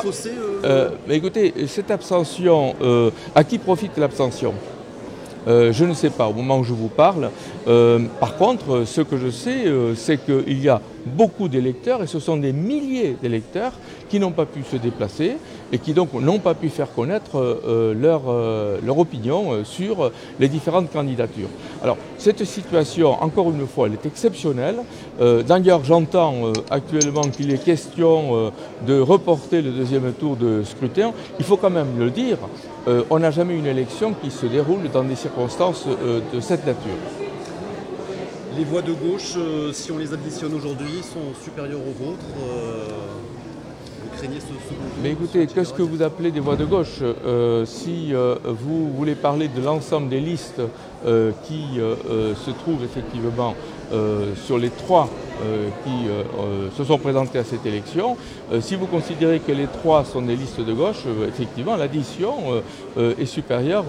Fossé, euh, mais écoutez, cette abstention, euh, à qui profite l'abstention? Euh, Je ne sais pas au moment où je vous parle. Euh, par contre, ce que je sais, euh, c'est qu'il y a beaucoup d'électeurs, et ce sont des milliers d'électeurs qui n'ont pas pu se déplacer et qui donc n'ont pas pu faire connaître euh, leur, euh, opinion euh, sur les différentes candidatures. Alors, cette situation, encore une fois, elle est exceptionnelle. Euh, D'ailleurs, j'entends euh, actuellement qu'il est question euh, de reporter le deuxième tour de scrutin. Il faut quand même le dire, euh, on n'a jamais eu une élection qui se déroule dans des circonstances euh, de cette nature. les voix de gauche, euh, si on les additionne aujourd'hui, sont supérieures aux vôtres. Vous craignez ce second tour Mais écoutez, ce qu'est-ce que vous appelez des voix de gauche? Euh, Si euh, vous voulez parler de l'ensemble des listes euh, qui se trouvent effectivement sur les trois qui se sont présentés à cette élection, si vous considérez que les trois sont des listes de gauche, effectivement, l'addition est supérieure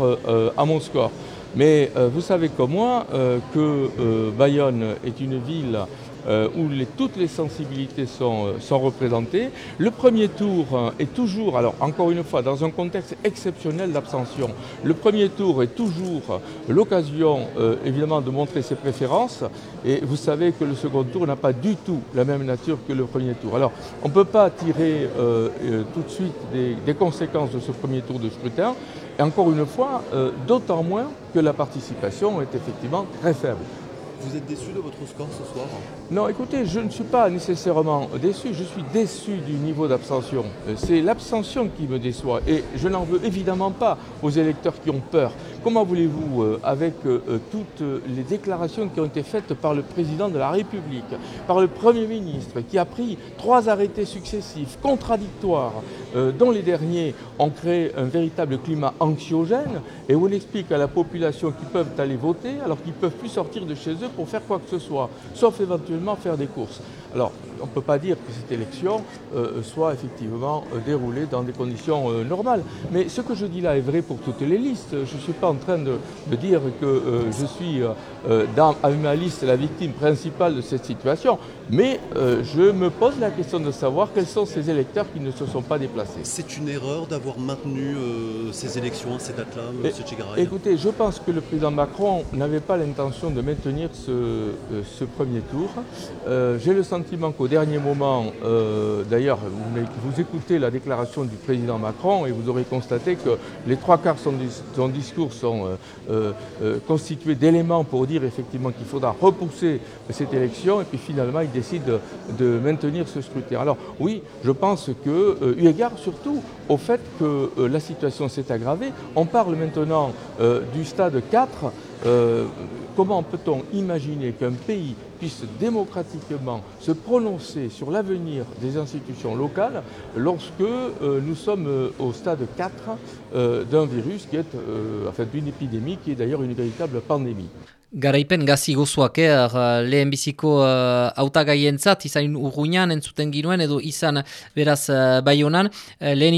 à mon score. Mais vous savez comme moi que Bayonne est une ville euh, où les- toutes les sensibilités sont, euh, sont représentées. Le premier tour euh, est toujours, alors encore une fois, dans un contexte exceptionnel d'abstention, le premier tour est toujours l'occasion euh, évidemment de montrer ses préférences et vous savez que le second tour n'a pas du tout la même nature que le premier tour. Alors on ne peut pas tirer euh, euh, tout de suite des, des conséquences de ce premier tour de scrutin et encore une fois, euh, d'autant moins que la participation est effectivement très faible. Vous êtes déçu de votre score ce soir Non, écoutez, je ne suis pas nécessairement déçu, je suis déçu du niveau d'abstention. Euh, C'est l'abstention qui me déçoit et je n'en veux évidemment pas aux électeurs qui ont peur. Comment voulez-vous, euh, avec euh, euh, toutes les déclarations qui ont été faites par le président de la République, par le Premier ministre, qui a pris trois arrêtés successifs, contradictoires, dont les derniers ont créé un véritable climat anxiogène, et où on explique à la population qu'ils peuvent aller voter alors qu'ils ne peuvent plus sortir de chez eux pour faire quoi que ce soit, sauf éventuellement faire des courses. Alors, on ne peut pas dire que cette élection euh, soit effectivement euh, déroulée dans des conditions euh, normales. Mais ce que je dis là est vrai pour toutes les listes. Je ne suis pas en train de, de dire que je suis dans à ma liste la victime principale de cette situation. Mais je me pose la question de savoir quels sont ces électeurs qui ne se sont pas déplacés. C'est une erreur d'avoir maintenu ces élections à ces dates-là, M. Tchegaray Écoutez, je pense que le président Macron n'avait pas l'intention de maintenir ce, ce premier tour. J'ai le sentiment qu'au dernier moment, euh, d'ailleurs, vous, écoutez la déclaration du président Macron et vous aurez constaté que les trois quarts de son, dis- son discours sont euh, euh, constitués d'éléments pour dire effectivement qu'il faudra repousser cette élection et puis finalement il décide de, de maintenir ce scrutin. Alors oui, je pense que, eu égard surtout au fait que la situation s'est aggravée, on parle maintenant du stade 4. Euh, comment peut-on imaginer qu'un pays puisse démocratiquement se prononcer sur l'avenir des institutions locales lorsque euh, nous sommes euh, au stade 4 euh, d'un virus qui est, enfin d'une épidémie qui est d'ailleurs une véritable pandémie?